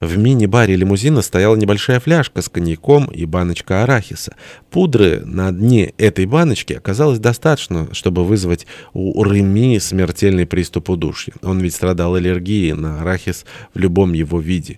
В мини-баре лимузина стояла небольшая фляжка с коньяком и баночка арахиса. Пудры на дне этой баночки оказалось достаточно, чтобы вызвать у Реми смертельный приступ удушья. Он ведь страдал аллергией на арахис в любом его виде.